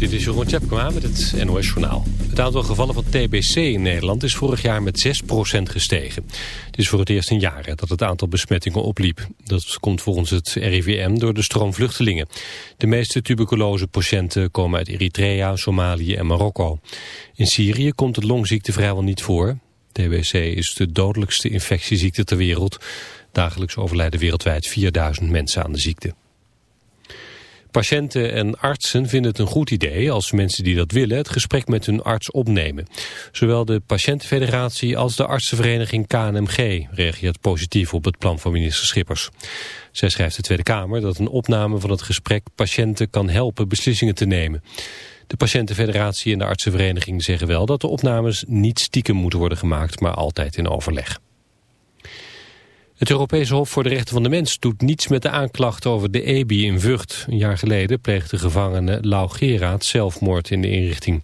Dit is Jeroen Tjepkema met het NOS Journaal. Het aantal gevallen van TBC in Nederland is vorig jaar met 6% gestegen. Het is voor het eerst in jaren dat het aantal besmettingen opliep. Dat komt volgens het RIVM door de stroom vluchtelingen. De meeste tuberculose-patiënten komen uit Eritrea, Somalië en Marokko. In Syrië komt de longziekte vrijwel niet voor. TBC is de dodelijkste infectieziekte ter wereld. Dagelijks overlijden wereldwijd 4000 mensen aan de ziekte. Patiënten en artsen vinden het een goed idee als mensen die dat willen het gesprek met hun arts opnemen. Zowel de patiëntenfederatie als de artsenvereniging KNMG reageert positief op het plan van minister Schippers. Zij schrijft de Tweede Kamer dat een opname van het gesprek patiënten kan helpen beslissingen te nemen. De patiëntenfederatie en de artsenvereniging zeggen wel dat de opnames niet stiekem moeten worden gemaakt, maar altijd in overleg. Het Europese Hof voor de Rechten van de Mens doet niets met de aanklacht over de EBI in Vught. Een jaar geleden pleegde gevangene Lau Geraat zelfmoord in de inrichting.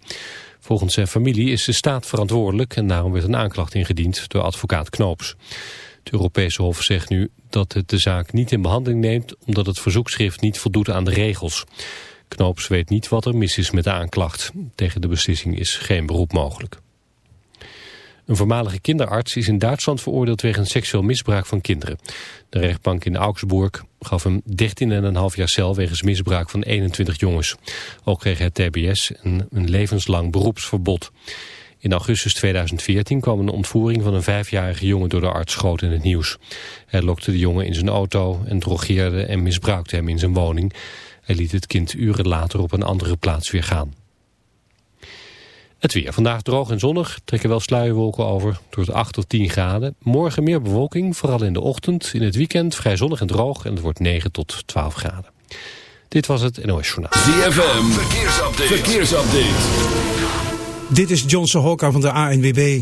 Volgens zijn familie is de staat verantwoordelijk en daarom werd een aanklacht ingediend door advocaat Knoops. Het Europese Hof zegt nu dat het de zaak niet in behandeling neemt omdat het verzoekschrift niet voldoet aan de regels. Knoops weet niet wat er mis is met de aanklacht. Tegen de beslissing is geen beroep mogelijk. Een voormalige kinderarts is in Duitsland veroordeeld wegens seksueel misbruik van kinderen. De rechtbank in Augsburg gaf hem 13,5 jaar cel wegens misbruik van 21 jongens. Ook kreeg hij TBS en een levenslang beroepsverbod. In augustus 2014 kwam een ontvoering van een vijfjarige jongen door de arts groot in het nieuws. Hij lokte de jongen in zijn auto en drogeerde en misbruikte hem in zijn woning. Hij liet het kind uren later op een andere plaats weer gaan. Het weer. Vandaag droog en zonnig. Trekken wel sluierwolken over. Door 8 tot 10 graden. Morgen meer bewolking. Vooral in de ochtend. In het weekend vrij zonnig en droog. En het wordt 9 tot 12 graden. Dit was het NOS Journaal. ZFM. Verkeersupdate. Verkeersupdate. Dit is Johnson Hokka van de ANWB.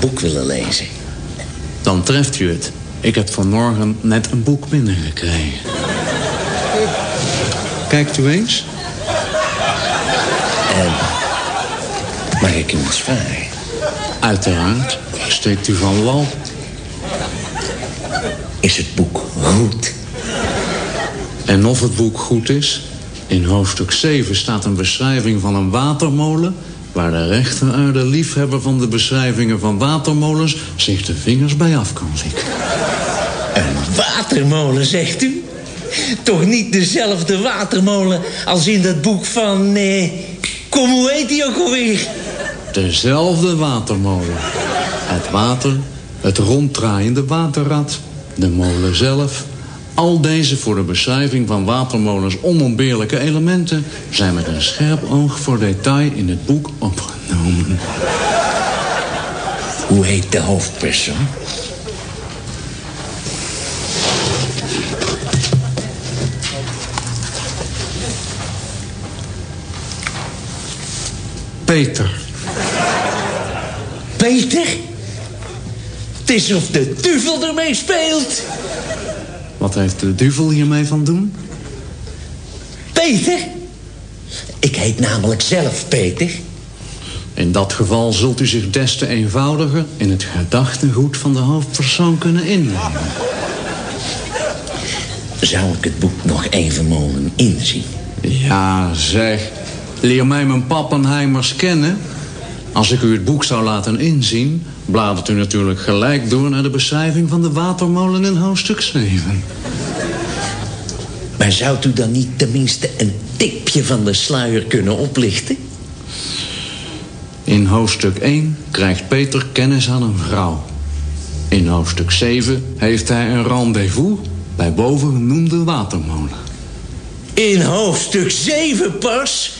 Boek willen lezen. Dan treft u het. Ik heb vanmorgen net een boek binnengekregen. Kijkt u eens? En mag ik hem iets vragen? Uiteraard. Steekt u van wal. Is het boek goed? En of het boek goed is? In hoofdstuk 7 staat een beschrijving van een watermolen... waar de rechteraarde liefhebber van de beschrijvingen van watermolens... zich de vingers bij af kan likken. Een watermolen, zegt u? Toch niet dezelfde watermolen als in dat boek van... Eh, kom, hoe heet die ook alweer? Dezelfde watermolen. Het water, het ronddraaiende waterrad, de molen zelf... al deze voor de beschrijving van watermolens onontbeerlijke elementen... zijn met een scherp oog voor detail in het boek opgenomen. Hoe heet de hoofdpersoon? Peter. Peter? Het is of de duivel ermee speelt. Wat heeft de duivel hiermee van doen? Peter? Ik heet namelijk zelf Peter. In dat geval zult u zich des te eenvoudiger... in het gedachtegoed van de hoofdpersoon kunnen innemen. Zou ik het boek nog even mogen inzien? Ja, zeg. Leer mij mijn pappenheimers kennen. Als ik u het boek zou laten inzien... bladert u natuurlijk gelijk door naar de beschrijving van de watermolen in hoofdstuk 7. Maar zou u dan niet tenminste een tipje van de sluier kunnen oplichten? In hoofdstuk 1 krijgt Peter kennis aan een vrouw. In hoofdstuk 7 heeft hij een rendezvous bij bovengenoemde watermolen. In hoofdstuk 7 pas?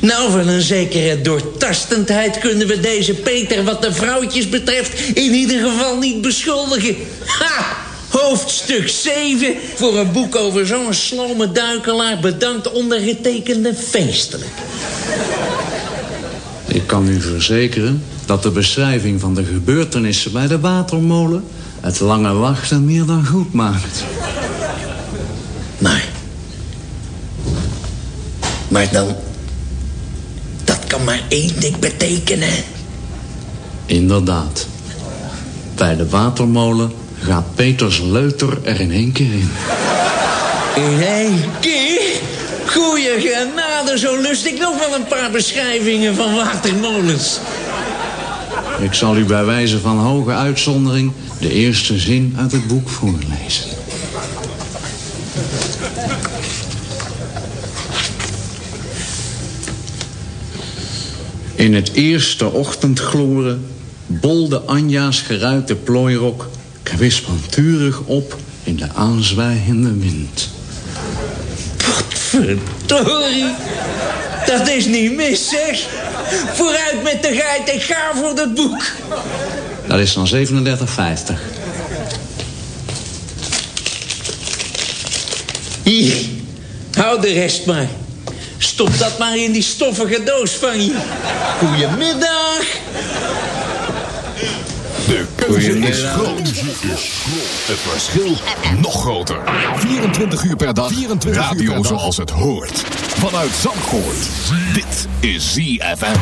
Nou, van een zekere doortastendheid kunnen we deze Peter wat de vrouwtjes betreft in ieder geval niet beschuldigen. Ha! Hoofdstuk 7 voor een boek over zo'n slome duikelaar bedankt ondergetekende feestelijk. Ik kan u verzekeren dat de beschrijving van de gebeurtenissen bij de watermolen... het lange wachten meer dan goed maakt. Maar... Maar dan... Kan maar één ding betekenen. Inderdaad. Bij de watermolen gaat Peters leuter er in één keer in. In één keer? Goeie genade, zo lust ik nog wel een paar beschrijvingen van watermolens. Ik zal u bij wijze van hoge uitzondering... de eerste zin uit het boek voorlezen. In het eerste ochtendgloren bolde Anja's geruite plooirok kwispanturig op in de aanzwijgende wind. Verdorie, dat is niet mis, zeg. Vooruit met de geit, ik ga voor dat boek. Dat is dan 37,50. Hier, hou de rest maar. Stop dat maar in die stoffige doos van je. Goedemiddag. De keuze is groot. Het verschil nog groter. 24 uur per dag. 24 Radio uur per dag. zoals het hoort. Vanuit Zandvoort. Dit is ZFM.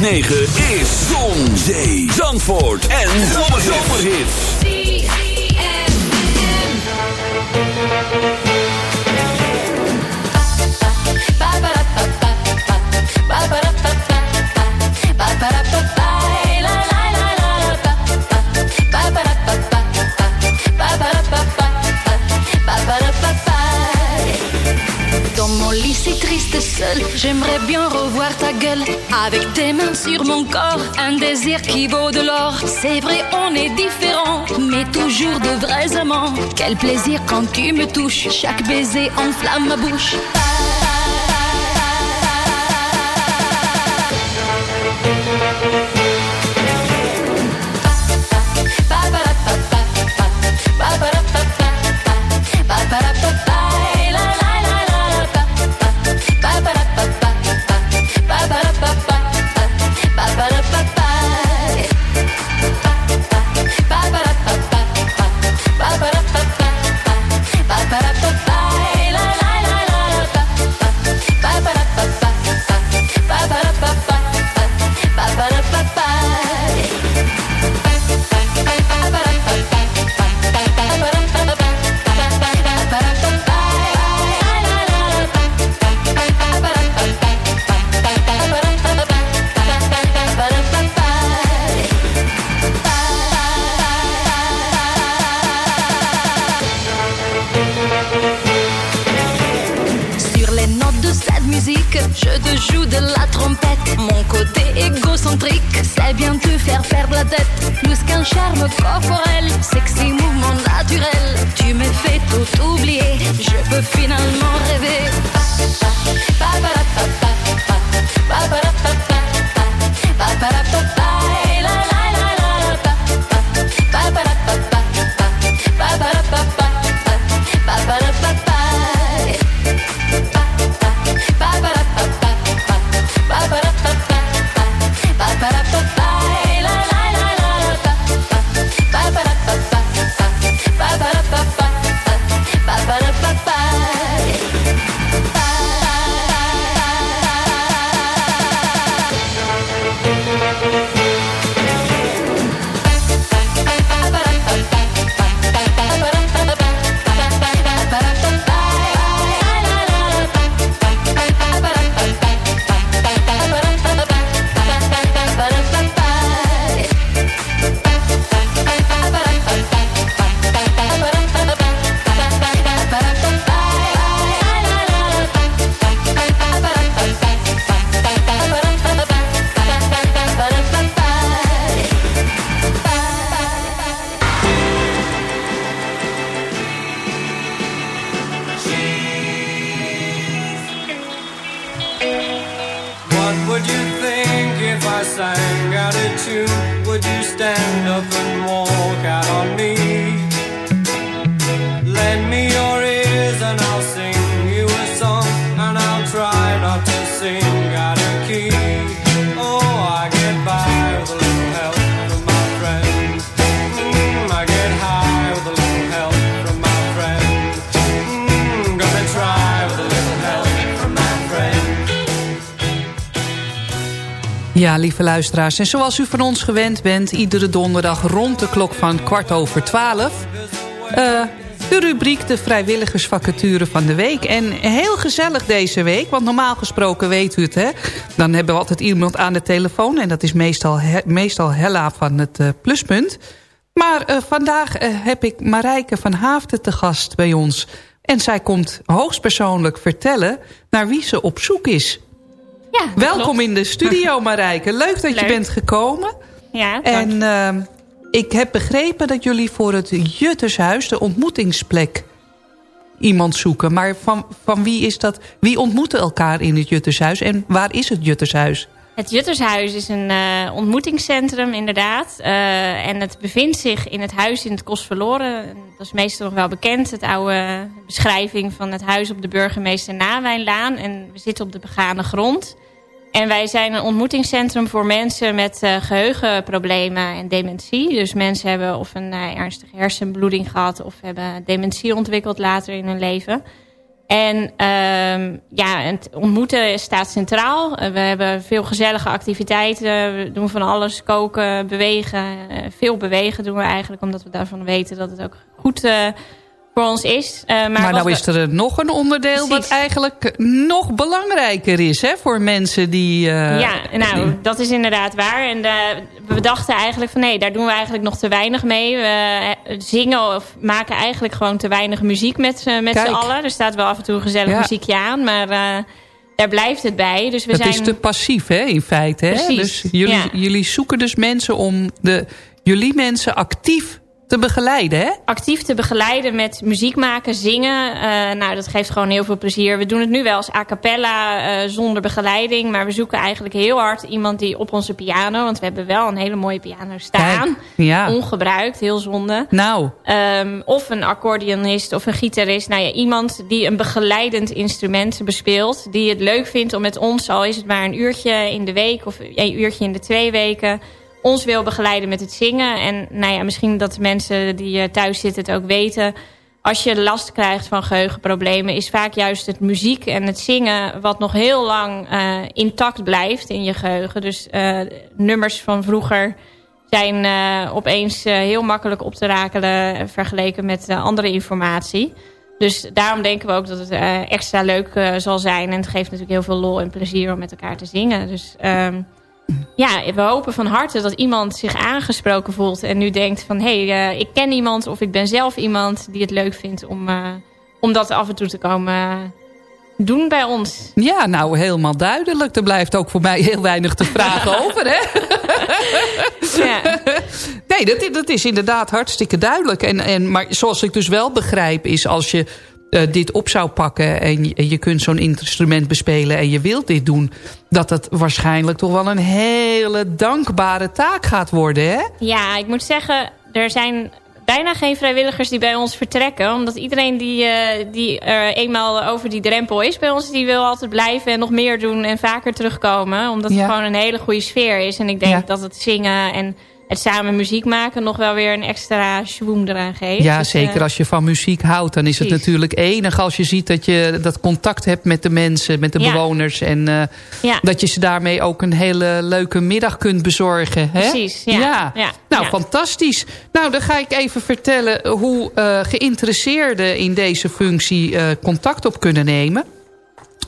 negen. Quel plaisir quand tu me touches, chaque baiser enflamme ma bouche. Lieve luisteraars. En zoals u van ons gewend bent... iedere donderdag rond de klok van kwart over twaalf... eh, de rubriek de vrijwilligersvacature van de week. En heel gezellig deze week, want normaal gesproken weet u het... Hè, dan hebben we altijd iemand aan de telefoon... en dat is meestal, meestal Hella van het eh, Pluspunt. Maar eh, vandaag heb ik Marijke van Haafden te gast bij ons... En zij komt hoogstpersoonlijk vertellen naar wie ze op zoek is. Ja, Welkom klopt. in de studio, Marijke. Leuk dat je bent gekomen. Ja, En ehm, ik heb begrepen dat jullie voor het Juttershuis, de ontmoetingsplek, iemand zoeken. Maar van, van wie is dat? Wie ontmoeten elkaar in het Juttershuis en waar is het Juttershuis? Het Juttershuis is een eh, ontmoetingscentrum, inderdaad. Eh, en het bevindt zich in het huis in het Kostverloren. Dat is meestal nog wel bekend. Het oude beschrijving van het huis op de burgemeester Nawijnlaan. En we zitten op de begane grond. En wij zijn een ontmoetingscentrum voor mensen met eh, geheugenproblemen en dementie. Dus mensen hebben of een ernstige hersenbloeding gehad... of hebben dementie ontwikkeld later in hun leven... En ehm, ja, het ontmoeten staat centraal. Eh, we hebben veel gezellige activiteiten. We doen van alles, koken, bewegen. Eh, veel bewegen doen we eigenlijk, omdat we daarvan weten dat het ook goed eh, voor ons is. Eh, maar Maar, nou is er nog een onderdeel wat eigenlijk nog belangrijker is hè, voor mensen die... eh, ja, nou, dat is inderdaad waar. En eh, we dachten eigenlijk van nee, daar doen we eigenlijk nog te weinig mee. We eh, zingen of maken eigenlijk gewoon te weinig muziek met, eh, met z'n allen. Er staat wel af en toe een gezellig Ja. muziekje aan, maar eh, daar blijft het bij. Dus we dat zijn... is te passief, hè, in feite. Hè? Precies, Dus jullie, ja. jullie zoeken dus mensen om de, jullie mensen actief te begeleiden, hè? actief te begeleiden met muziek maken, zingen. Eh, nou, dat geeft gewoon heel veel plezier. We doen het nu wel als a cappella eh, zonder begeleiding. Maar we zoeken eigenlijk heel hard iemand die op onze piano... want we hebben wel een hele mooie piano staan. Kijk, ja. Ongebruikt, heel zonde. Nou, Ehm, of een accordeonist of een gitarist. Nou ja, iemand die een begeleidend instrument bespeelt. Die het leuk vindt om met ons, al is het maar een uurtje in de week... of een uurtje in de twee weken ons wil begeleiden met het zingen. En nou ja, misschien dat de mensen die eh, thuis zitten het ook weten. Als je last krijgt van geheugenproblemen... is vaak juist het muziek en het zingen... wat nog heel lang eh, intact blijft in je geheugen. Dus eh, nummers van vroeger zijn opeens heel makkelijk op te rakelen... vergeleken met andere informatie. Dus daarom denken we ook dat het extra leuk zal zijn. En het geeft natuurlijk heel veel lol en plezier om met elkaar te zingen. Dus ehm, ja, we hopen van harte dat iemand zich aangesproken voelt... en nu denkt van, hé, hey, eh, ik ken iemand of ik ben zelf iemand... die het leuk vindt om, eh, om dat af en toe te komen eh, doen bij ons. ja, nou, helemaal duidelijk. Er blijft ook voor mij heel weinig te vragen over, hè? Nee, dat, dat is inderdaad hartstikke duidelijk. En, en, maar zoals ik dus wel begrijp is als je eh, dit op zou pakken... en je, en je kunt zo'n instrument bespelen en je wilt dit doen... dat het waarschijnlijk toch wel een hele dankbare taak gaat worden, hè? Ja, ik moet zeggen, er zijn bijna geen vrijwilligers die bij ons vertrekken. Omdat iedereen die, eh, die er eenmaal over die drempel is bij ons... die wil altijd blijven en nog meer doen en vaker terugkomen. Omdat Ja. het gewoon een hele goede sfeer is. En ik denk Ja. dat het zingen en het samen muziek maken... nog wel weer een extra schwoem eraan geeft. Ja, Dus, zeker eh, als je van muziek houdt. Dan is het natuurlijk enig als je ziet dat je dat contact hebt met de mensen, met de Ja. bewoners. En eh, Ja. dat je ze daarmee ook een hele leuke middag kunt bezorgen. Hè? Precies, ja. Ja. Nou, fantastisch. Nou, dan ga ik even vertellen hoe eh, geïnteresseerden in deze functie contact op kunnen nemen.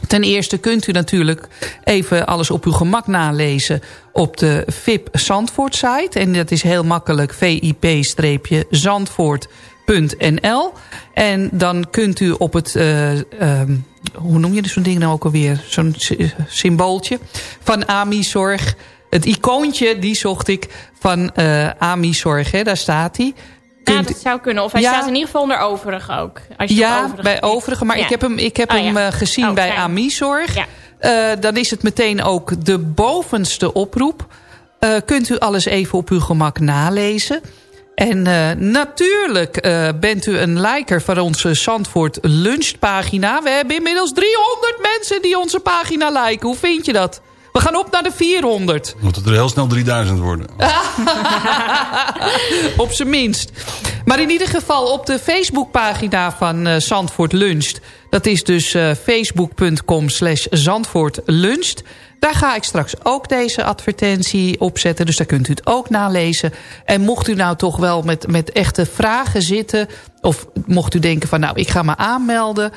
Ten eerste kunt u natuurlijk even alles op uw gemak nalezen op de VIP Zandvoort site. En dat is heel makkelijk vip-zandvoort.nl. En dan kunt u op het, eh, ehm, hoe noem je zo'n ding nou ook alweer? Zo'n sy- symbooltje van AMI-zorg. Het icoontje, die zocht ik, van eh AMI-zorg, daar staat hij. Ja, dat zou kunnen. Of hij Ja. staat in ieder geval onder overige ook. Als je Ja, overige bij overige. Maar Ja. ik heb hem, ik heb Oh, hem ja. eh, gezien Oh, bij fijn. Amizorg. Ja. Eh, dan is het meteen ook de bovenste oproep. Eh, kunt u alles even op uw gemak nalezen. En natuurlijk bent u een liker van onze Zandvoort lunchpagina. We hebben inmiddels 300 mensen die onze pagina liken. Hoe vind je dat? We gaan op naar de 400. Moet het er heel snel 3000 worden. Op zijn minst. Maar in ieder geval op de Facebookpagina van uh, Zandvoort Luncht... dat is dus uh, facebook.com slash Zandvoort Luncht... daar ga ik straks ook deze advertentie opzetten. Dus daar kunt u het ook nalezen. En mocht u nou toch wel met, met echte vragen zitten... of mocht u denken van nou, ik ga me aanmelden...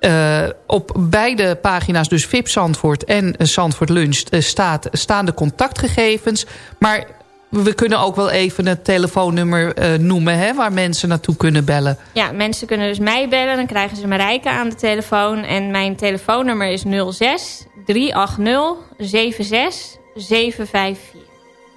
Uh, op beide pagina's, dus VIP Zandvoort en Zandvoort Lunch, uh, staat, staan de contactgegevens. Maar we kunnen ook wel even het telefoonnummer uh, noemen... Hè, waar mensen naartoe kunnen bellen. Ja, mensen kunnen dus mij bellen. Dan krijgen ze Marijke aan de telefoon. En mijn telefoonnummer is 06 380 76 754.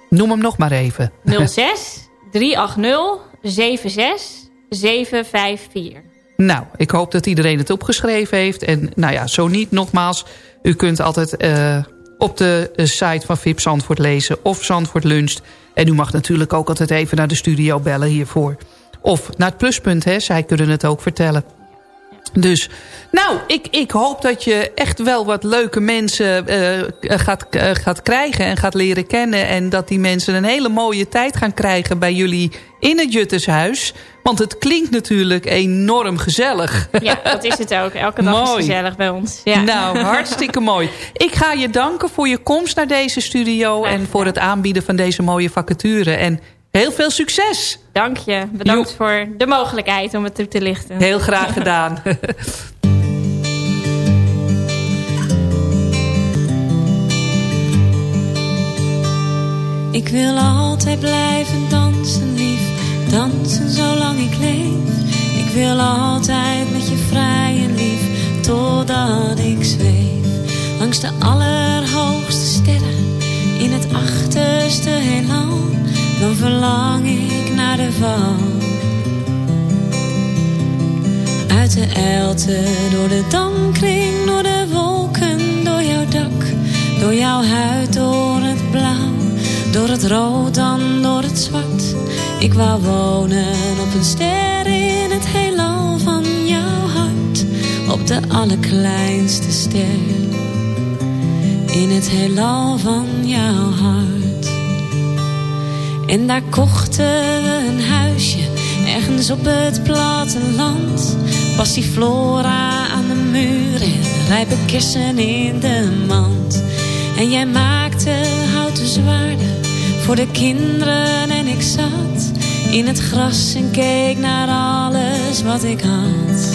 Noem hem nog maar even. 06 380 76 754. Nou, ik hoop dat iedereen het opgeschreven heeft. En nou ja, zo niet, nogmaals. U kunt altijd uh, op de site van VIP Zandvoort lezen of Zandvoort Luncht. En u mag natuurlijk ook altijd even naar de studio bellen hiervoor. Of naar het pluspunt, hè. zij kunnen het ook vertellen. Dus, nou, ik, ik hoop dat je echt wel wat leuke mensen uh, gaat, uh, gaat krijgen en gaat leren kennen. En dat die mensen een hele mooie tijd gaan krijgen bij jullie in het Juttershuis. Want het klinkt natuurlijk enorm gezellig. Ja, dat is het ook. Elke dag Mooi. is gezellig bij ons. Ja. Nou, hartstikke mooi. Ik ga je danken voor je komst naar deze studio... en voor het aanbieden van deze mooie vacature. En heel veel succes! Dank je. Bedankt jo. voor de mogelijkheid om het toe te lichten. Heel graag gedaan. Ik wil altijd blijven dansen, lief. Dansen zolang ik leef. Ik wil altijd met je vrij en lief. Totdat ik zweef. Langs de allerhoogste sterren. In het achterste heelal. Dan verlang ik naar de val. Uit de elte, door de damkring, door de wolken, door jouw dak. Door jouw huid, door het blauw. Door het rood, dan door het zwart. Ik wou wonen op een ster in het heelal van jouw hart. Op de allerkleinste ster. In het heelal van jouw hart. En daar kochten we een huisje. Ergens op het platteland. Passiflora aan de muur en rijpe kersen in de mand. En jij maakte houten zwaarden voor de kinderen en ik zat in het gras en keek naar alles wat ik had.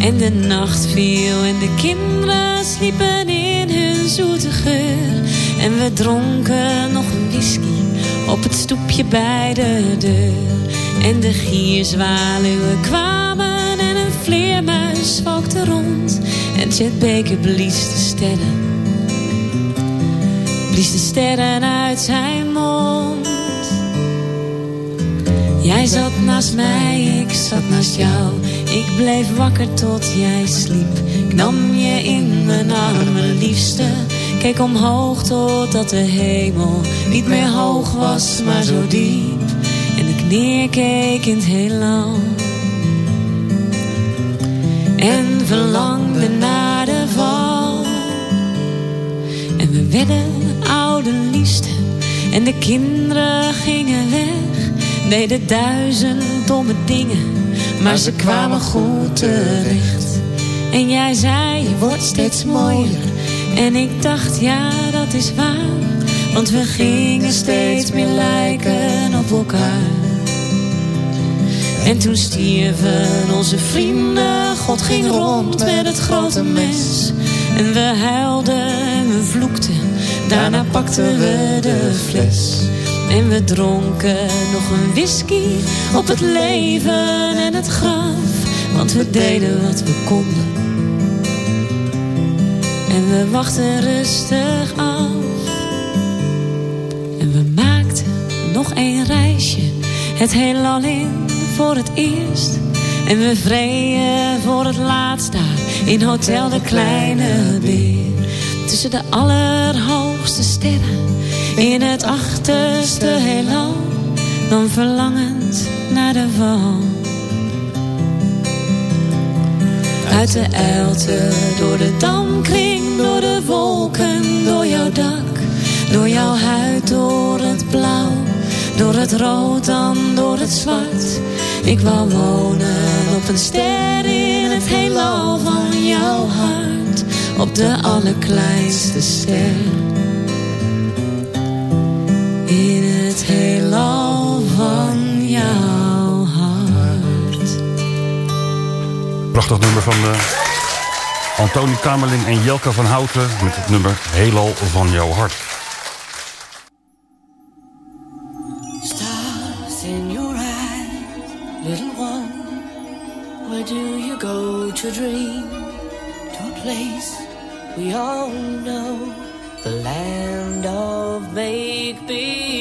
En de nacht viel en de kinderen sliepen in hun zoete geur. En we dronken nog een whisky op het stoepje bij de deur. En de gierzwaluwen kwamen en een vleermuis zwalkte rond. En Chet Baker blies de sterren blies de sterren uit zijn mond. Jij zat naast mij, ik zat naast jou. Ik bleef wakker tot jij sliep. Ik nam je in mijn armen, liefste. Keek omhoog totdat de hemel niet meer hoog was, maar zo diep. En ik neerkeek in het heelal. En verlangde naar de val. En we werden oude. En de kinderen gingen weg. Deden duizend domme dingen. Maar ze kwamen goed terecht. En jij zei, je wordt steeds mooier. En ik dacht, ja, dat is waar. Want we gingen steeds meer lijken op elkaar. En toen stierven onze vrienden. God ging rond met het grote mes. En we huilden en we vloekten. Daarna pakten we de fles. En we dronken nog een whisky op het leven en het graf. Want we deden wat we konden. En we wachten rustig af. En we maakten nog een reisje. Het heelal in voor het eerst. En we vreden voor het laatst daar in Hotel de Kleine Beer. Tussen de allerhoogste sterren in het achterste heelal. Dan verlangend naar de val. Uit de elte, door de damkring, door de wolken, door jouw dak. Door jouw huid, door het blauw. door het rood dan door het zwart. Ik wou wonen op een ster in het heelal van jouw hart. Op de allerkleinste ster. In het heelal Prachtig nummer van eh Antoni Kamerling en Jelka van Houten... met het nummer Heelal van jouw hart. Stars in your eyes, little one. Where do you go to dream? To a place we all know, the land of make believe.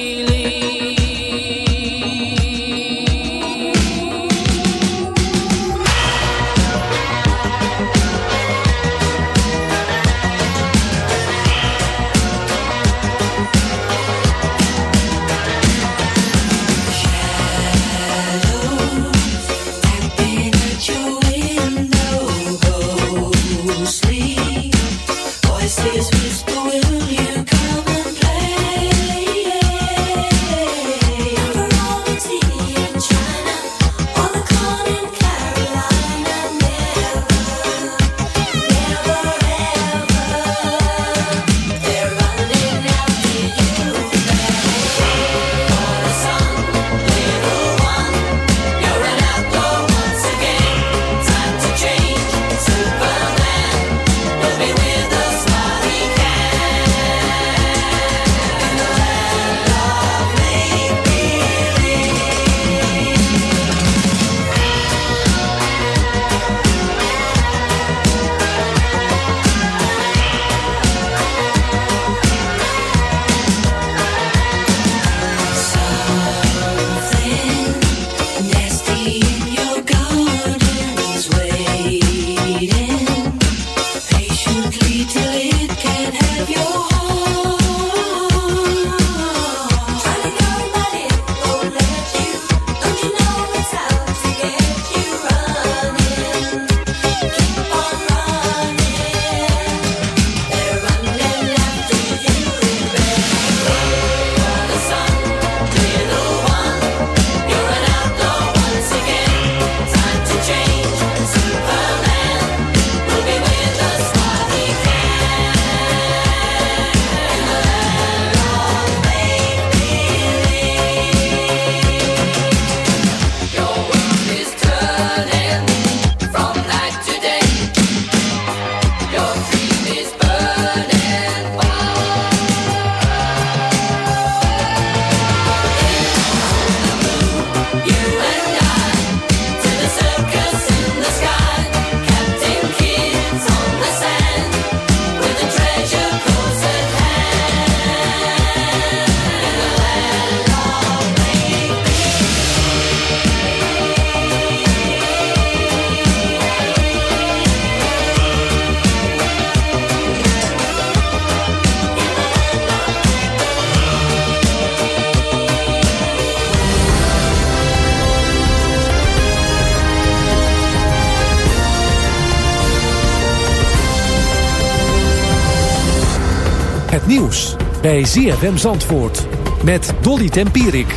Bij ZFM Zandvoort met Dolly Tempierik.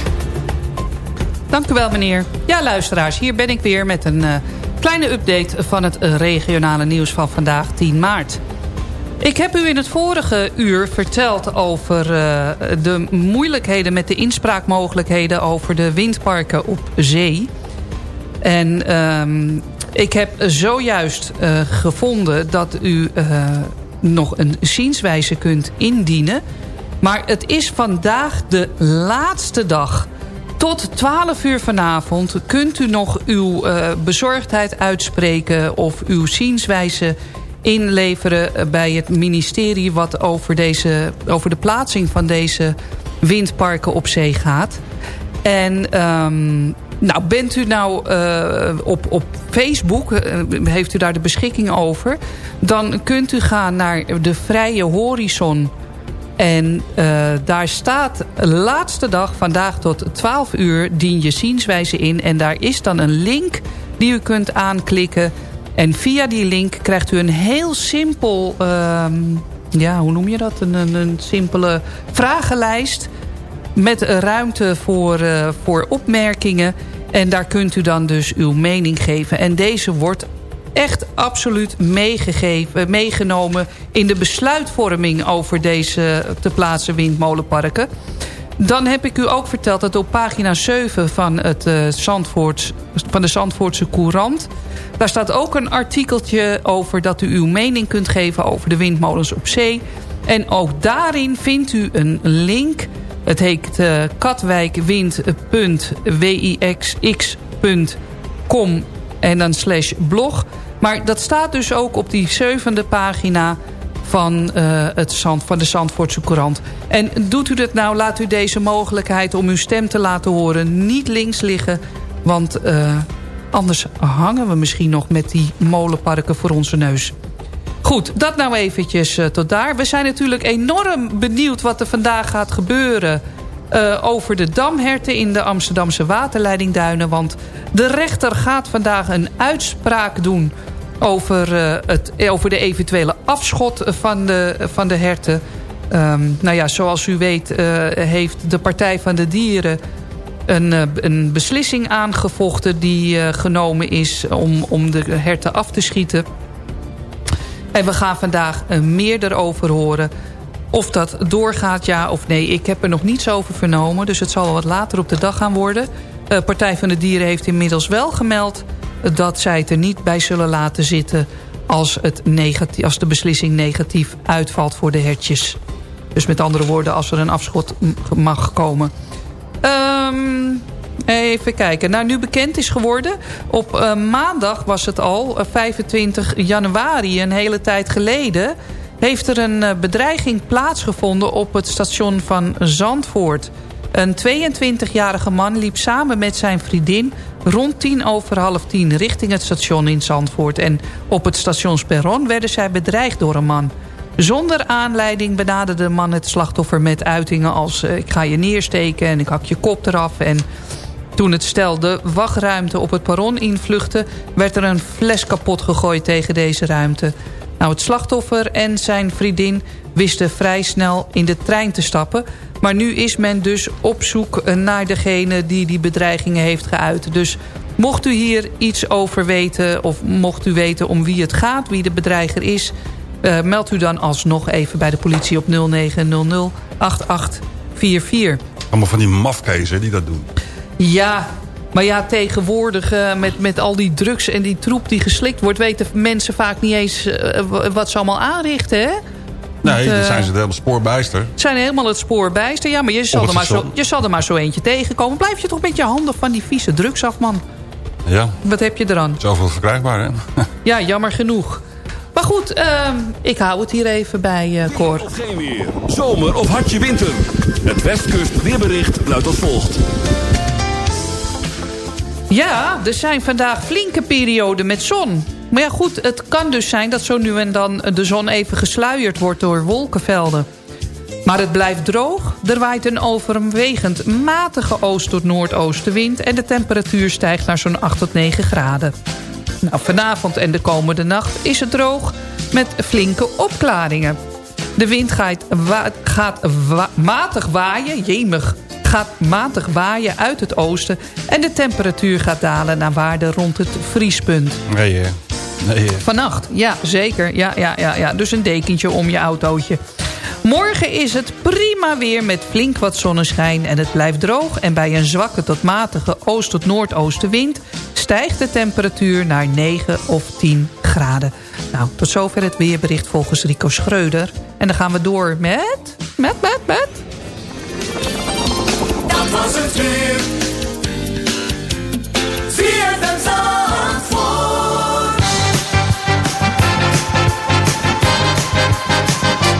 Dank u wel, meneer. Ja, luisteraars, hier ben ik weer met een eh, kleine update van het eh, regionale nieuws van vandaag, 10 maart. Ik heb u in het vorige uur verteld over eh, de moeilijkheden met de inspraakmogelijkheden over de windparken op zee. En ehm, ik heb zojuist gevonden dat u nog een zienswijze kunt indienen. Maar het is vandaag de laatste dag. Tot 12 uur vanavond kunt u nog uw eh, bezorgdheid uitspreken... of uw zienswijze inleveren bij het ministerie... wat over, deze, over de plaatsing van deze windparken op zee gaat. En ehm, nou, bent u nou eh, op, op Facebook, eh, heeft u daar de beschikking over... dan kunt u gaan naar de Vrije Horizon... En eh, daar staat laatste dag, vandaag tot 12 uur, dien je zienswijze in. En daar is dan een link die u kunt aanklikken. En via die link krijgt u een heel simpel, ehm, ja, hoe noem je dat? Een, een, simpele vragenlijst. met ruimte voor, eh, voor opmerkingen. En daar kunt u dan dus uw mening geven. En deze wordt echt absoluut meegegeven, meegenomen... in de besluitvorming over deze te plaatsen windmolenparken. Dan heb ik u ook verteld dat op pagina 7 van, het, uh, van de Zandvoortse Courant... daar staat ook een artikeltje over dat u uw mening kunt geven... over de windmolens op zee. En ook daarin vindt u een link... Het heet uh, katwijkwind.wixx.com en dan slash blog. Maar dat staat dus ook op die zevende pagina van, uh, het van de Zandvoortse Courant. En doet u dat nou, laat u deze mogelijkheid om uw stem te laten horen niet links liggen. Want uh, anders hangen we misschien nog met die molenparken voor onze neus. Goed, dat nou eventjes uh, tot daar. We zijn natuurlijk enorm benieuwd wat er vandaag gaat gebeuren... Uh, over de damherten in de Amsterdamse waterleidingduinen. Want de rechter gaat vandaag een uitspraak doen... over, uh, het, over de eventuele afschot van de, van de herten. Um, nou ja, zoals u weet heeft de Partij van de Dieren... Een, een beslissing aangevochten die genomen is om, om de herten af te schieten... En we gaan vandaag meer erover horen. Of dat doorgaat, ja of nee. Ik heb er nog niets over vernomen. Dus het zal wat later op de dag gaan worden. Uh, Partij van de Dieren heeft inmiddels wel gemeld... dat zij het er niet bij zullen laten zitten... als, het als de beslissing negatief uitvalt voor de hertjes. Dus met andere woorden, als er een afschot mag komen. Um, Even kijken. Nou, nu bekend is geworden. Op uh, maandag was het al, uh, 25 januari, een hele tijd geleden... heeft er een uh, bedreiging plaatsgevonden op het station van Zandvoort. Een 22-jarige man liep samen met zijn vriendin... rond tien over half tien richting het station in Zandvoort. En op het stationsperron werden zij bedreigd door een man... Zonder aanleiding benaderde de man het slachtoffer met uitingen als... ik ga je neersteken en ik hak je kop eraf en toen het stel de wachtruimte op het perron invluchtte... werd er een fles kapot gegooid tegen deze ruimte. Nou, het slachtoffer en zijn vriendin wisten vrij snel in de trein te stappen... maar nu is men dus op zoek naar degene die die bedreigingen heeft geuit. Dus mocht u hier iets over weten of mocht u weten om wie het gaat... wie de bedreiger is, uh, meld u dan alsnog even bij de politie op 0900 8844. Allemaal van die mafkezen die dat doen. Ja, maar ja, tegenwoordig uh, met, met al die drugs en die troep die geslikt wordt... weten mensen vaak niet eens uh, wat ze allemaal aanrichten, hè? Nee, dan zijn ze helemaal spoorbijster. zijn helemaal het spoorbijster, ja. Maar je zal, er maar, zo, je zal er maar zo eentje tegenkomen. Blijf je toch met je handen van die vieze drugs af, man. Ja. Wat heb je eraan? Zoveel verkrijgbaar, hè? ja, jammer genoeg. Maar goed, uh, ik hou het hier even bij, uh, Cor. Of geen weer. Zomer of hartje winter. Het Westkust weerbericht luidt als volgt. Ja, er zijn vandaag flinke perioden met zon. Maar ja goed, het kan dus zijn dat zo nu en dan de zon even gesluierd wordt door wolkenvelden. Maar het blijft droog, er waait een overwegend matige oost- tot noordoostenwind... en de temperatuur stijgt naar zo'n 8 tot 9 graden. Nou, vanavond en de komende nacht is het droog met flinke opklaringen. De wind gaat, gaat matig waaien, jemig, gaat matig waaien uit het oosten... en de temperatuur gaat dalen naar waarde rond het vriespunt. Nee, hè. Nee, hè. Vannacht, ja, zeker. Ja, ja, ja, ja. Dus een dekentje om je autootje. Morgen is het prima weer met flink wat zonneschijn en het blijft droog... en bij een zwakke tot matige oost- tot noordoostenwind... stijgt de temperatuur naar 9 of 10 graden. Nou, tot zover het weerbericht volgens Rico Schreuder. En dan gaan we door met... met, met, met... Dat was het weer.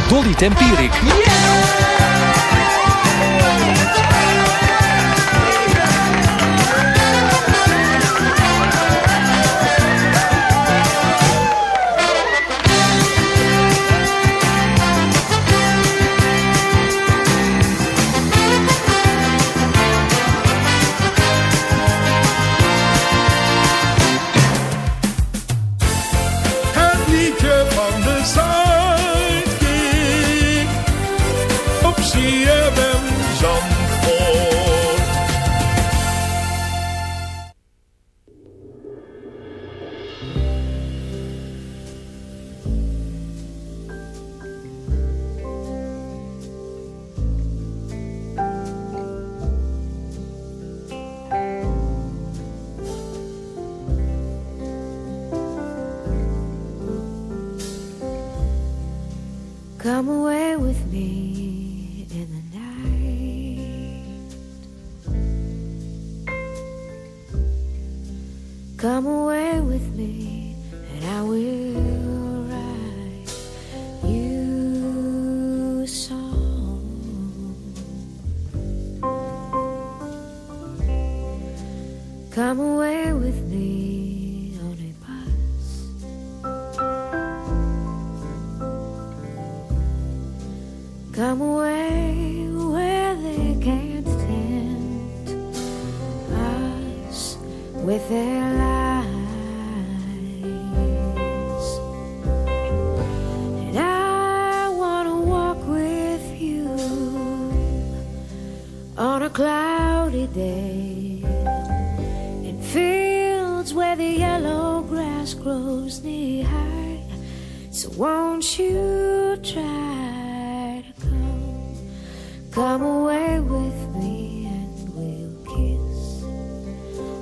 Dolly Tempierik. Het liedje van de Zuidkiek. Op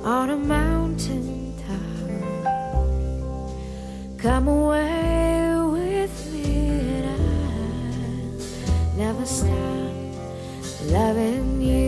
on a mountain top. Come away with me and I'll never stop loving you.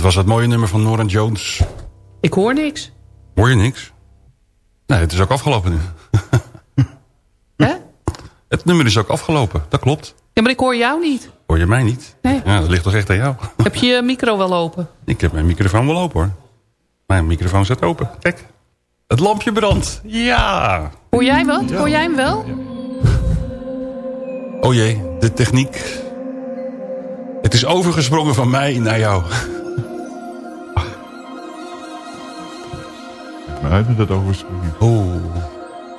Dat was dat mooie nummer van Norah Jones. Ik hoor niks. Hoor je niks? Nee, het is ook afgelopen nu. Hè? Het nummer is ook afgelopen, dat klopt. Ja, maar ik hoor jou niet. Hoor je mij niet? Nee. Ja, dat ligt toch echt aan jou. Heb je je micro wel open? Ik heb mijn microfoon wel open hoor. Mijn microfoon staat open. Kijk. Het lampje brandt. Ja. Hoor jij wat? Hoor jij hem wel? Oh jee, de techniek. Het is overgesprongen van mij naar jou. Uit met dat overspringen. Oeh.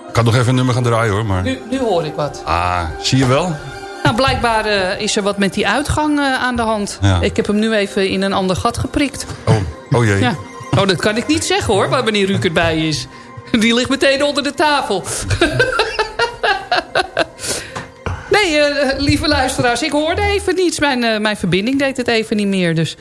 Ik kan nog even een nummer gaan draaien hoor, maar... Nu, nu hoor ik wat. Ah, zie je wel? Nou, blijkbaar eh, is er wat met die uitgang eh, aan de hand. Ja. Ik heb hem nu even in een ander gat geprikt. Oh, oh jee. Ja. Oh, dat kan ik niet zeggen hoor, waar meneer Rukert bij is. Die ligt meteen onder de tafel. Nee, eh, lieve luisteraars, ik hoorde even niets. Mijn, mijn verbinding deed het even niet meer. Dus.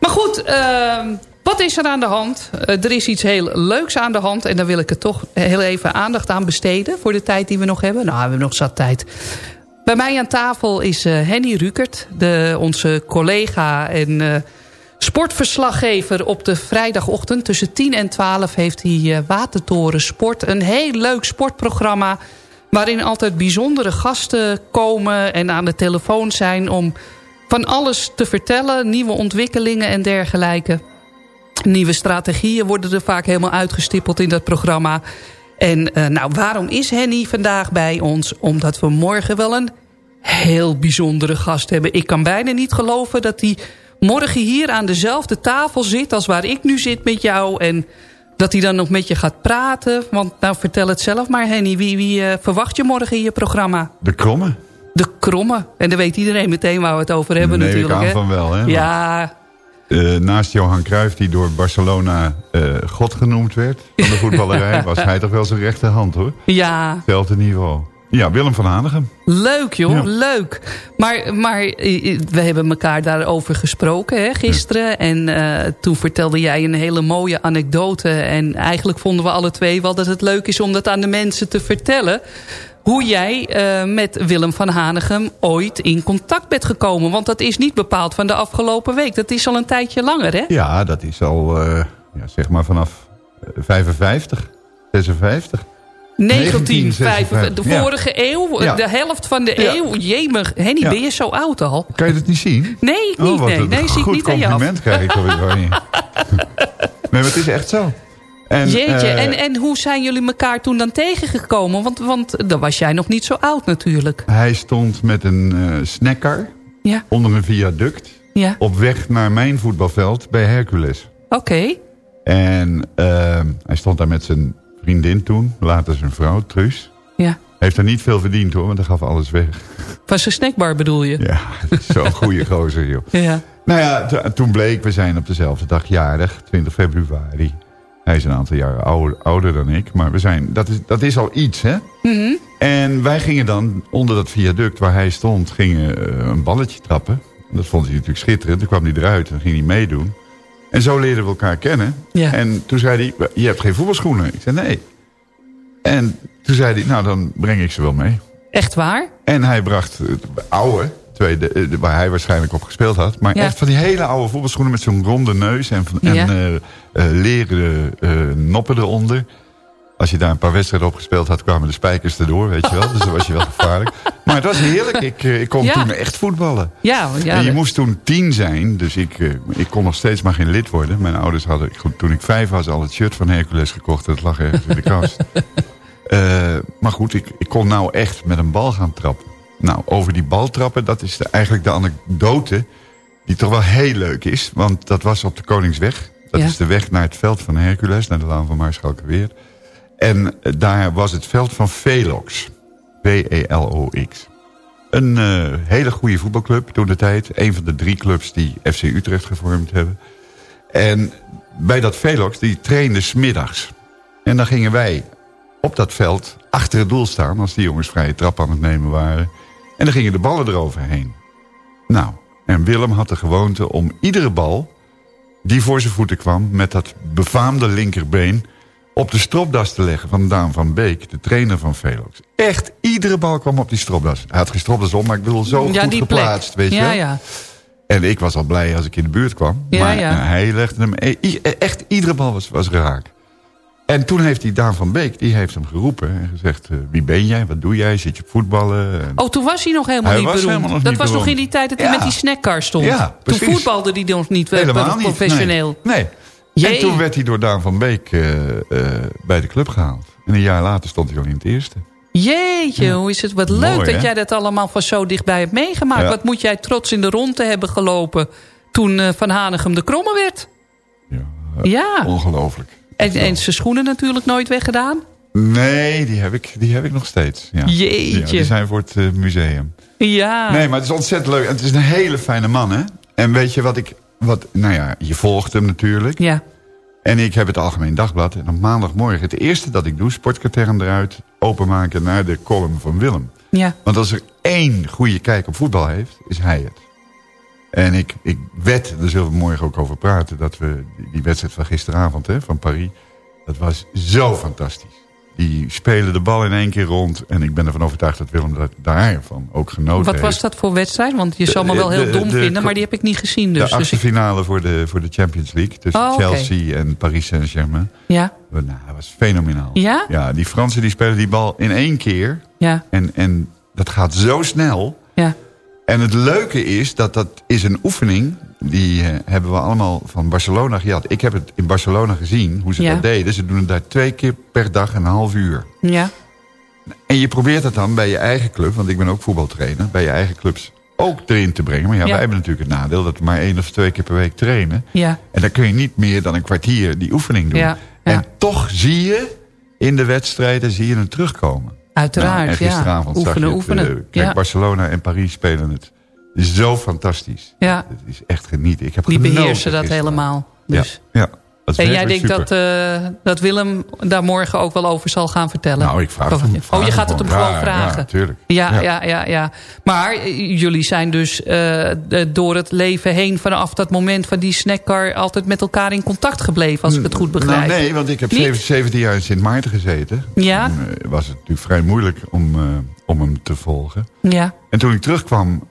Maar goed, ehm, wat is er aan de hand? Eh, er is iets heel leuks aan de hand. En daar wil ik er toch heel even aandacht aan besteden... voor de tijd die we nog hebben. Nou, we hebben nog zat tijd. Bij mij aan tafel is eh, Henny Rukert, de, onze collega en eh, sportverslaggever op de vrijdagochtend. Tussen 10 en 12 heeft hij eh, Watertoren Sport. Een heel leuk sportprogramma waarin altijd bijzondere gasten komen en aan de telefoon zijn... om van alles te vertellen, nieuwe ontwikkelingen en dergelijke. Nieuwe strategieën worden er vaak helemaal uitgestippeld in dat programma... En eh, nou, waarom is Henny vandaag bij ons? Omdat we morgen wel een heel bijzondere gast hebben. Ik kan bijna niet geloven dat hij morgen hier aan dezelfde tafel zit... als waar ik nu zit met jou. En dat hij dan nog met je gaat praten. Want nou, vertel het zelf maar, Henny. Wie, wie eh, verwacht je morgen in je programma? De kromme. De kromme. En dan weet iedereen meteen waar we het over hebben Neem ik natuurlijk. aan hè? van wel, hè? Ja, Eh, naast Johan Cruijff, die door Barcelona eh, God genoemd werd van de voetballerij... was hij toch wel zijn rechterhand, hoor. ja. Hetzelfde niveau. Ja, Willem van Hanegem. Leuk joh, Ja. leuk. Maar, maar we hebben elkaar daarover gesproken hè, gisteren. En eh, toen vertelde jij een hele mooie anekdote. En eigenlijk vonden we alle twee wel dat het leuk is om dat aan de mensen te vertellen. Hoe jij eh, met Willem van Hanegem ooit in contact bent gekomen. Want dat is niet bepaald van de afgelopen week. Dat is al een tijdje langer hè? Ja, dat is al, eh, ja, zeg maar vanaf eh, 55, 56. 1955, de Ja. vorige eeuw, Ja. de helft van de Ja. eeuw. Jemig, Henny, ben je zo oud al? Kan je dat niet zien? Nee, ik Oh, niet. nee, nee, zie ik niet aan je af. compliment krijg ik alweer van je. Nee, maar het is echt zo. En, Jeetje, eh, en, en hoe zijn jullie elkaar toen dan tegengekomen? Want, want dan was jij nog niet zo oud natuurlijk. Hij stond met een eh snackcar Ja. onder een viaduct... Ja. op weg naar mijn voetbalveld bij Hercules. Oké, En eh, hij stond daar met zijn vriendin toen, later zijn vrouw, Truus. ja. Heeft er niet veel verdiend hoor, want hij gaf alles weg. Van zijn snackbar bedoel je? Ja, zo'n goede gozer joh. Ja. Nou ja, to- toen bleek, we zijn op dezelfde dag jarig, 20 februari. Hij is een aantal jaren ouder, ouder dan ik, maar we zijn, dat, is, dat is al iets hè. Mhm. En wij gingen dan onder dat viaduct waar hij stond, gingen eh, een balletje trappen. Dat vond hij natuurlijk schitterend. Toen kwam hij eruit en ging hij meedoen. En zo leerden we elkaar kennen. Ja. En toen zei hij, je hebt geen voetbalschoenen. Ik zei nee. En toen zei hij, nou dan breng ik ze wel mee. Echt waar? En hij bracht eh, oude, tweede, eh, waar hij waarschijnlijk op gespeeld had. Maar Ja. echt van die hele oude voetbalschoenen met zo'n ronde neus en, van, Ja. en eh, eh, leren noppen eronder. Als je daar een paar wedstrijden op gespeeld had, kwamen de spijkers erdoor, weet je wel. Dus dan was je wel gevaarlijk. Maar het was heerlijk. Ik, ik kon Ja. toen echt voetballen. Ja, ja. en je dat- moest toen tien zijn, dus ik, ik kon nog steeds maar geen lid worden. Mijn ouders hadden, toen ik vijf was, al het shirt van Hercules gekocht. Dat lag ergens in de kast. Maar goed, ik, ik kon nou echt met een bal gaan trappen. Nou, over die bal trappen, dat is de, eigenlijk de anekdote die toch wel heel leuk is. Want dat was op de Koningsweg. Dat Ja. is de weg naar het veld van Hercules, naar de laan van Maarschalkerweer. En eh, daar was het veld van Velox. V-E-L-O-X. Een eh, hele goede voetbalclub toen de tijd. Een van de drie clubs die FC Utrecht gevormd hebben. En bij dat Velox, die trainde smiddags. En dan gingen wij op dat veld achter het doel staan... als die jongens vrije trap aan het nemen waren. En dan gingen de ballen eroverheen. Nou, en Willem had de gewoonte om iedere bal... die voor zijn voeten kwam met dat befaamde linkerbeen... op de stropdas te leggen van Daan van Beek, de trainer van Velox. Echt, iedere bal kwam op die stropdas. Hij had geen stropdas om, maar ik bedoel zo ja, goed geplaatst, plek. weet je ja, wel. ja. En ik was al blij als ik in de buurt kwam. Maar eh, hij legde hem... e- i- echt iedere bal was, was raak. En toen heeft die Daan van Beek, die heeft hem geroepen en gezegd... eh, wie ben jij, wat doe jij, zit je op voetballen? En- Oh, toen was hij nog helemaal Hij niet beroemd. helemaal dat niet was nog in die tijd dat hij Ja. met die snackcar stond. Ja, toen voetbalde hij nog niet eh, Helemaal niet, professioneel. Nee. En toen werd hij door Daan van Beek eh, eh, bij de club gehaald. En een jaar later stond hij al in het eerste. Jeetje, hoe is het wat leuk Mooi, dat hè? jij dat allemaal van zo dichtbij hebt meegemaakt. Wat moet jij trots in de ronde hebben gelopen toen eh, Van Hanegem de kromme werd. Ja. Ongelooflijk. En, en zijn schoenen natuurlijk nooit weggedaan. Nee, die heb ik, die heb ik nog steeds. Ja. Jeetje. Ja, die zijn voor het eh, museum. Ja. Nee, maar het is ontzettend leuk. En het is een hele fijne man, hè? En weet je wat ik... Wat, nou ja, je volgt hem natuurlijk. Ja. En ik heb het Algemeen Dagblad. En op maandagmorgen, het eerste dat ik doe... sportkatern eruit, openmaken naar de column van Willem. Ja. Want als er één goede kijk op voetbal heeft, is hij het. En ik, ik wed, daar zullen we morgen ook over praten... dat we die, wedstrijd van gisteravond hè, van Paris... dat was zo fantastisch. Die spelen de bal in één keer rond. En ik ben ervan overtuigd dat Willem dat daarvan ook genoten Wat heeft. was dat voor wedstrijd? Want je zal me wel heel de- dom de- vinden, maar die heb ik niet gezien. Dus, de dus achtste finale voor de, voor de Champions League. Tussen Oh. Chelsea en Paris Saint-Germain. ja, Nou, dat was fenomenaal. Ja? Ja, die Fransen die spelen die bal in één keer. ja, En, en dat gaat zo snel. En het leuke is dat dat is een oefening. Die eh, hebben we allemaal van Barcelona gehad. Ik heb het in Barcelona gezien, hoe ze Ja. dat deden. Ze doen het daar twee keer per dag een half uur. Ja, En je probeert het dan bij je eigen club, want ik ben ook voetbaltrainer, bij je eigen clubs ook erin te brengen. Maar ja, Ja. wij hebben natuurlijk het nadeel dat we maar één of twee keer per week trainen. ja, En dan kun je niet meer dan een kwartier die oefening doen. Ja, En toch zie je in de wedstrijden zie je hem terugkomen. Uiteraard. Nou, en gisteravond ja. zag Oefenen, je het. oefenen. eh, kijk, ja. Barcelona en Paris spelen het zo fantastisch. ja, Het is echt genieten. Ik heb die beheersen dat helemaal. Dus. Ja, ja. Dat En jij denkt dat, eh, dat Willem daar morgen ook wel over zal gaan vertellen? Nou, ik vraag het hem. Oh, je gaat het hem gewoon Ja, vragen? Ja, tuurlijk. Ja, ja, ja, ja. Maar eh, jullie zijn dus eh, door het leven heen... vanaf dat moment van die snackcar... altijd met elkaar in contact gebleven, als ik het goed begrijp. Nou, nee, want ik heb Niet? zeven- 17 jaar in Sint Maarten gezeten. Ja? Toen was het natuurlijk vrij moeilijk om, om hem te volgen. Ja. En toen ik terugkwam,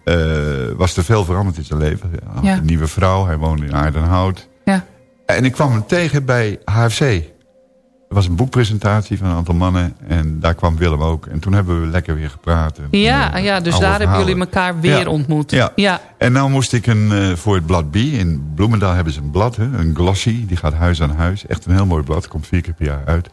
was er veel veranderd in zijn leven. Hij had. Een nieuwe vrouw, hij woonde in Aardenhout. Ja. En ik kwam hem tegen bij HFC. Er was een boekpresentatie van een aantal mannen. En daar kwam Willem ook. En toen hebben we lekker weer gepraat. En, Ja, ja, dus daar hebben jullie elkaar weer Ja. ontmoet. Ja. ja. En nou moest ik een, eh, voor het blad B. In Bloemendaal hebben ze een blad, hè, een glossy. Die gaat huis aan huis. Echt een heel mooi blad. Komt vier keer per jaar uit.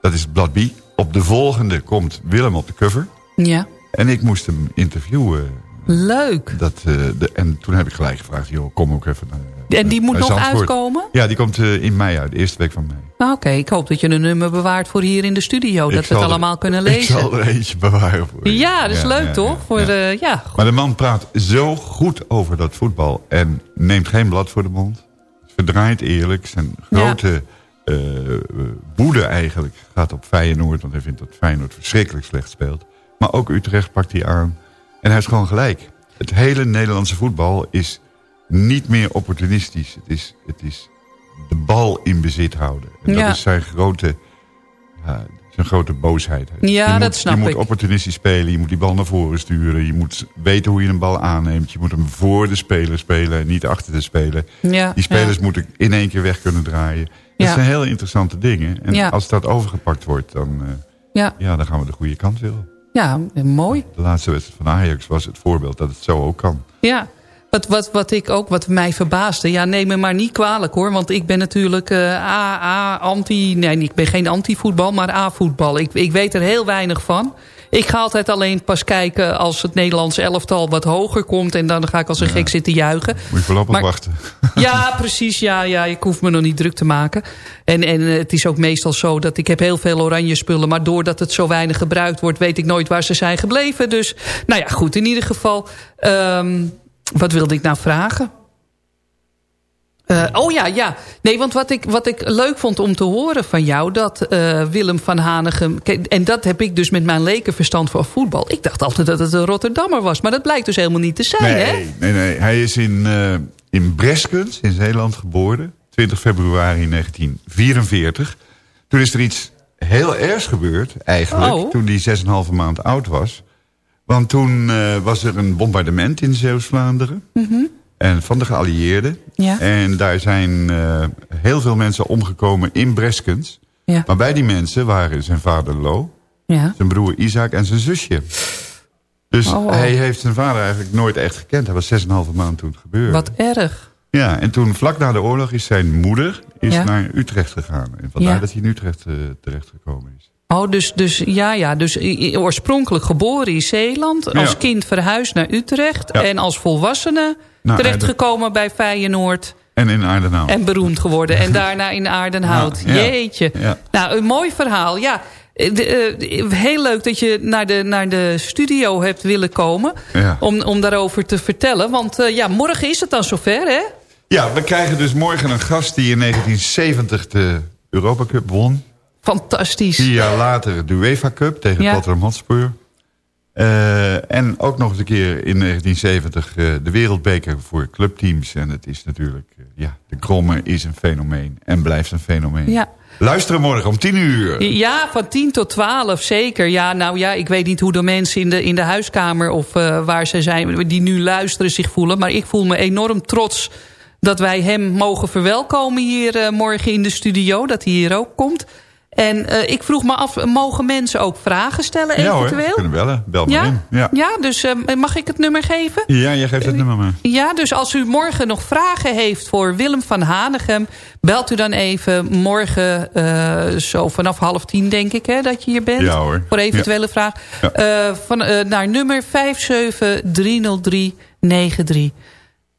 Dat is het blad B. Op de volgende komt Willem op de cover. Ja. En ik moest hem interviewen. Leuk. Dat, eh, de, en toen heb ik gelijk gevraagd, joh, kom ook even naar En die moet nog Zandvoort. uitkomen? Ja, die komt eh, in mei uit, de eerste week van mei. Ah, Oké, ik hoop dat je een nummer bewaart voor hier in de studio. Ik dat we het er- allemaal kunnen Ik lezen. zal er eentje bewaren voor je. Ja, dat is Ja, leuk ja, toch? ja, voor ja. De, ja. Maar de man praat zo goed over dat voetbal en neemt geen blad voor de mond. Verdraait eerlijk. Zijn grote woede eigenlijk gaat op Feyenoord. Want hij vindt dat Feyenoord verschrikkelijk slecht speelt. Maar ook Utrecht pakt hij aan. En hij is gewoon gelijk. Het hele Nederlandse voetbal is niet meer opportunistisch. Het is, het is de bal in bezit houden. En Ja. dat is zijn grote, ja, zijn grote boosheid. Ja, dat snap Je moet ik. opportunistisch spelen. Je moet die bal naar voren sturen. Je moet weten hoe je een bal aanneemt. Je moet hem voor de speler spelen en niet achter de speler. Ja, die spelers moeten in één keer weg kunnen draaien. Dat zijn heel interessante dingen. En Ja. als dat overgepakt wordt, dan, eh, Ja. ja, dan gaan we de goede kant willen. Ja, mooi. De laatste wedstrijd van Ajax was het voorbeeld dat het zo ook kan. Ja, wat, wat, wat ik ook, wat mij verbaasde. Ja, neem me maar niet kwalijk hoor. Want ik ben natuurlijk eh, A, A, anti... Nee, ik ben geen anti-voetbal, maar A-voetbal. Ik, ik weet er heel weinig van. Ik ga altijd alleen pas kijken als het Nederlands elftal wat hoger komt. En dan ga ik als een gek zitten juichen. Moet je voorlopig Maar- wachten. Ja, precies. Ja, ja, ik hoef me nog niet druk te maken. En, en eh, het is ook meestal zo dat ik heb heel veel oranje spullen... maar doordat het zo weinig gebruikt wordt... weet ik nooit waar ze zijn gebleven. Dus, nou ja, goed, in ieder geval... ehm, wat wilde ik nou vragen? Eh, oh ja, ja. Nee, want wat ik, wat ik leuk vond om te horen van jou... dat eh, Willem van Hanegem... En dat heb ik dus met mijn lekenverstand van voetbal. Ik dacht altijd dat het een Rotterdammer was. Maar dat blijkt dus helemaal niet te zijn, hè? Nee, nee, nee. Hij is in, eh, in Breskens in Zeeland geboren. 20 februari 1944. Toen is er iets heel ergs gebeurd, eigenlijk. Oh. Toen hij 6,5 maand oud was. Want toen eh, was er een bombardement in Zeeuws-Vlaanderen. Mhm. En van de geallieerden. Ja. En daar zijn eh, heel veel mensen omgekomen in Breskens. Ja. Maar bij die mensen waren zijn vader Lo, Ja. zijn broer Isaac en zijn zusje. Dus Oh. hij heeft zijn vader eigenlijk nooit echt gekend. Hij was 6,5 maand toen het gebeurde. Wat erg. Ja, en toen vlak na de oorlog is zijn moeder is naar Utrecht gegaan. En vandaar dat hij in Utrecht eh, terechtgekomen is. Oh, dus, dus ja, ja. Dus oorspronkelijk geboren in Zeeland. Als Ja. kind verhuisd naar Utrecht. Ja. En als volwassene terechtgekomen bij Feyenoord. En in Aardenau. En beroemd geworden. En daarna in Aardenhout. Ja. Jeetje. Nou, een mooi verhaal. Ja, Eh, de, eh, heel leuk dat je naar de, naar de studio hebt willen komen. Om, om daarover te vertellen. Want eh, ja, morgen is het dan zover, hè? Ja, we krijgen dus morgen een gast die in 1970 de Europa Cup won. Fantastisch. Vier jaar later de UEFA Cup tegen Ja. Tottenham Hotspur. Eh, en ook nog eens een keer in 1970 eh, de wereldbeker voor clubteams. En het is natuurlijk, eh, ja, de Kromme is een fenomeen en blijft een fenomeen. Ja. Luisteren morgen om 10 uur. Ja, van 10 tot 12, zeker. Ja, nou ja, ik weet niet hoe de mensen in de, in de huiskamer... of waar ze zijn, die nu luisteren, zich voelen. Maar ik voel me enorm trots dat wij hem mogen verwelkomen... hier morgen in de studio, dat hij hier ook komt. En eh, ik vroeg me af, mogen mensen ook vragen stellen Ja hoor, eventueel? we kunnen bellen. Bel maar ja? in. Ja. ja, dus eh, mag ik het nummer geven? ja, jij geeft het nummer maar. Ja, dus als u morgen nog vragen heeft voor Willem van Hanegem... belt u dan even morgen eh, zo vanaf half tien, denk ik, hè, dat je hier bent. Ja, hoor. Voor eventuele vraag. Ja. Eh, van, naar nummer 5730393.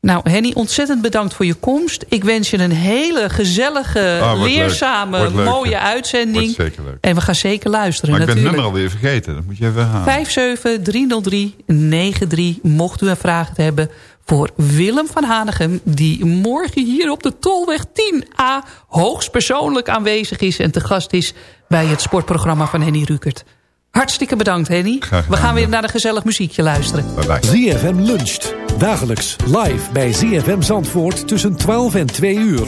Nou, Henny, ontzettend bedankt voor je komst. Ik wens je een hele gezellige, Ah, leerzame, mooie uitzending. Wordt zeker leuk. En we gaan zeker luisteren Maar ik ben het nummer alweer vergeten. Dat moet je even halen. 5730393, mocht u een vraag hebben voor Willem van Hanegem... die morgen hier op de Tolweg 10A hoogstpersoonlijk aanwezig is... en te gast is bij het sportprogramma van Henny Rukert. Hartstikke bedankt, Henny. We gaan weer naar een gezellig muziekje luisteren. ZFM luncht. Dagelijks live bij ZFM Zandvoort tussen 12 en 2 uur.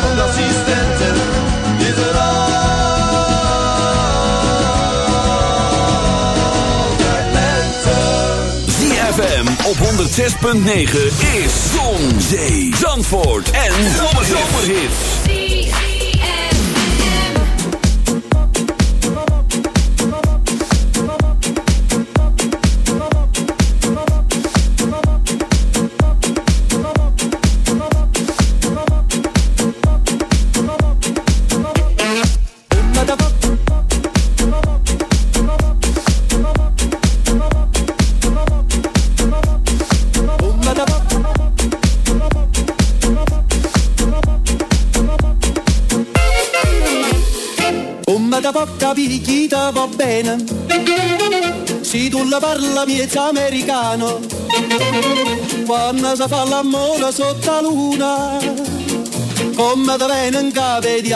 assistenten is er altijd lente. ZFM op 106.9 is Zon, Zee, Zandvoort en Zomerhits. Picchita va bene. Se tu la parla miezza americano. Quando si fa l'amore sotto la luna Come da viene in capo di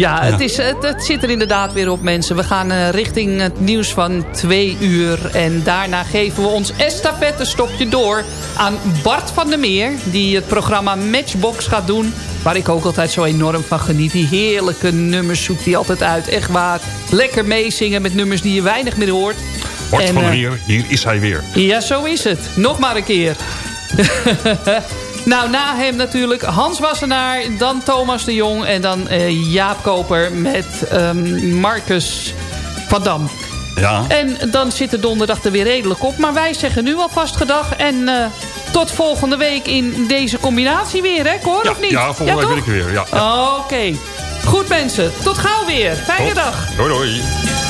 Ja, het, is, het, het zit er inderdaad weer op, mensen. We gaan eh, richting het nieuws van twee uur. En daarna geven we ons estafette stopje door aan Bart van der Meer... die het programma Matchbox gaat doen... waar ik ook altijd zo enorm van geniet. Die heerlijke nummers zoekt hij altijd uit. Echt waar. Lekker meezingen met nummers die je weinig meer hoort. Bart En, van der eh, Meer, hier is hij weer. ja, zo is het. Nog maar een keer. nou, na hem natuurlijk Hans Wassenaar, dan Thomas de Jong... en dan eh, Jaap Koper met ehm, Marcus van Dam. Ja. En dan zit de donderdag er weer redelijk op. Maar wij zeggen nu alvast gedag. En eh, tot volgende week in deze combinatie weer, hè Cor? Ja, of niet? ja, volgende week ben ik er weer. Ja. Oké. Goed mensen, tot gauw weer. Fijne Tot. dag. Doei, doei.